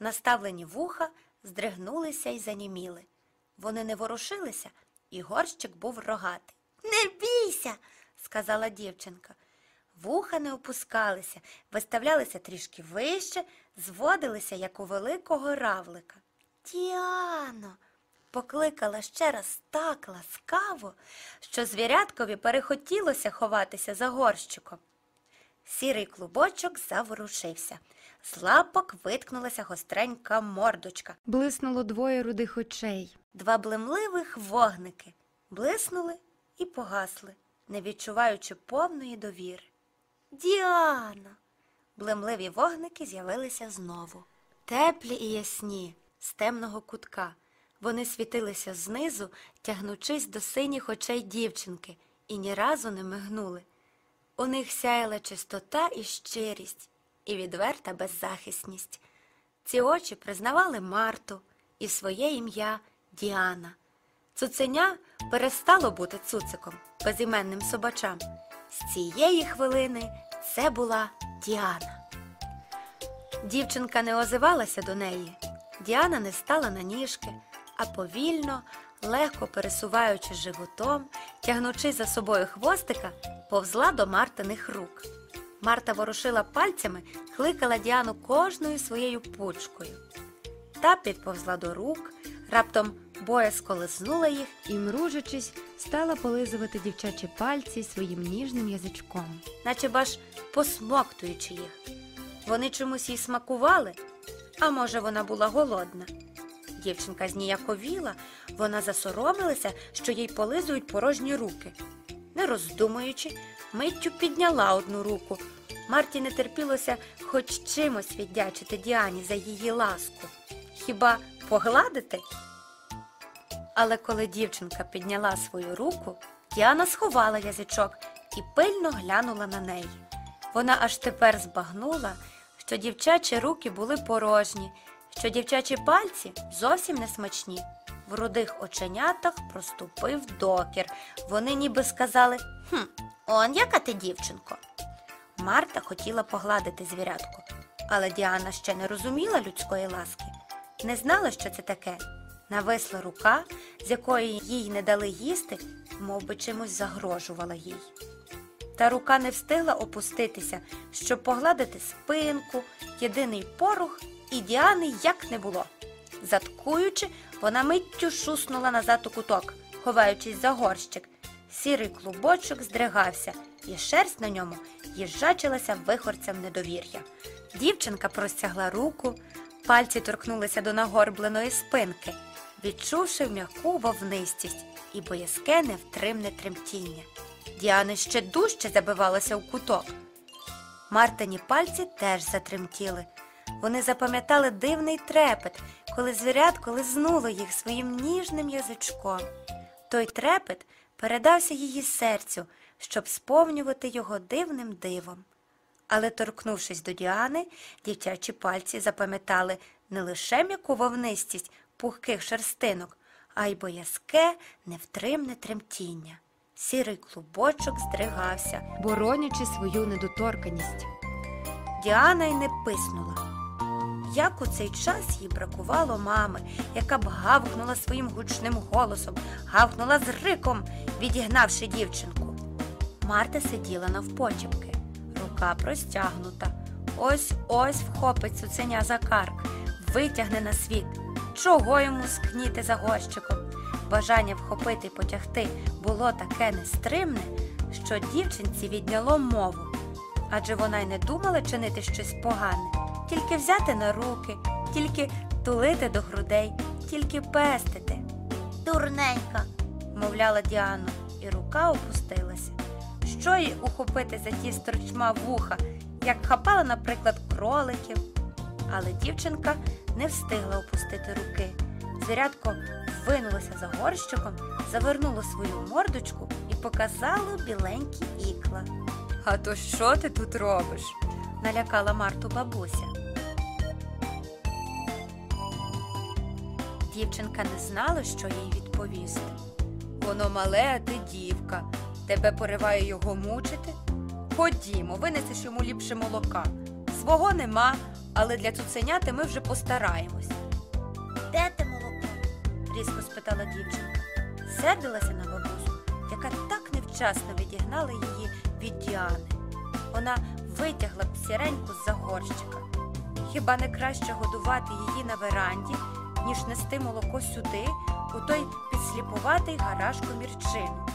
Наставлені вуха здригнулися й заніміли. Вони не ворушилися, і горщик був рогатий. Не бійся, сказала дівчинка. Вуха не опускалися, виставлялися трішки вище, зводилися, як у великого равлика. Діано, покликала ще раз так ласкаво, що звіряткові перехотілося ховатися за горщиком. Сірий клубочок заворушився. З лапок виткнулася гостренька мордочка. Блиснуло двоє рудих очей. Два блимливих вогники блиснули і погасли, не відчуваючи повної довіри. Діана! Блимливі вогники з'явилися знову. Теплі і ясні, з темного кутка. Вони світилися знизу, тягнучись до синіх очей дівчинки, і ні разу не мигнули. У них сяяла чистота і щирість, і відверта беззахисність. Ці очі признавали Марту і своє ім'я Діана. Цуценя перестало бути цуциком, безіменним собачам. З цієї хвилини це була Діана. Дівчинка не озивалася до неї. Діана не стала на ніжки, а повільно, легко пересуваючи животом, тягнучи за собою хвостика, повзла до Мартиних рук. Марта ворушила пальцями, кликала Діану кожною своєю пучкою. Та підповзла до рук, раптом боязко лизнула їх І, мружачись, стала полизувати дівчачі пальці своїм ніжним язичком. наче б аж посмоктуючи їх. Вони чомусь їй смакували, а може, вона була голодна. Дівчинка зніяковіла, вона засоромилася, що їй полизують порожні руки. Не роздумуючи, миттю підняла одну руку. Марті не терпілося хоч чимось віддячити Діані за її ласку. Хіба погладити? Але коли дівчинка підняла свою руку, Діана сховала язичок і пильно глянула на неї. Вона аж тепер збагнула, що дівчачі руки були порожні, що дівчачі пальці зовсім не смачні. В рудих оченятах проступив докір. Вони ніби сказали Хм, он яка ти дівчинко. Марта хотіла погладити звірятку, але Діана ще не розуміла людської ласки, не знала, що це таке. Нависла рука, з якої їй не дали їсти, мов би чимось загрожувала їй. Та рука не встигла опуститися, щоб погладити спинку, єдиний порух, і Діани як не було. Заткуючи, вона миттю шуснула назад у куток, ховаючись за горщик. Сірий клубочок здригався, і шерсть на ньому їжачилася вихорцям недовір'я. Дівчинка простягла руку, пальці торкнулися до нагорбленої спинки, відчувши м'яку вовнистість і боязке невтримне тремтіння. Діана ще дужче забивалася в куток. Мартині пальці теж затремтіли. Вони запам'ятали дивний трепет, коли звірятко лизнуло їх своїм ніжним язичком. Той трепет передався її серцю, щоб сповнювати його дивним дивом. Але, торкнувшись до Діани, дівчачі пальці запам'ятали не лише м'яку вовнистість пухких шерстинок, а й боязке, невтримне тремтіння. Сірий клубочок здригався. боронячи свою недоторканість. Діана й не писнула. Як у цей час їй бракувало мами, яка б гавкнула своїм гучним голосом, гавкнула з риком, відігнавши дівчинку. Марта сиділа навпочепки, рука простягнута. Ось ось вхопить цуценя за карк, витягне на світ. Чого йому скніти за горщиком? Бажання вхопити й потягти було таке нестримне, що дівчинці відняло мову. Адже вона й не думала чинити щось погане, тільки взяти на руки, тільки тулити до грудей, тільки пестити. Дурненька, мовляла Діана, і рука опустилася. Що їй ухопити за ті сторчма вуха, як хапала, наприклад, кроликів. Але дівчинка не встигла опустити руки. Звірятко винулося за горщиком, завернуло свою мордочку і показало біленькі ікла. А то що ти тут робиш? налякала Марту бабуся. Дівчинка не знала, що їй відповісти. Воно мале, а ти дівка. Тебе пориває його мучити? Ходімо, винесеш йому ліпше молока. Свого нема, але для цуценяти ми вже постараємось. Де те молоко? різко спитала дівчинка. Сердилася на бабусю, яка так невчасно відігнала її від Діани. Вона витягла б сіреньку з-за горщика. Хіба не краще годувати її на веранді, ніж нести молоко сюди, у той підсліпуватий гараж комірчину?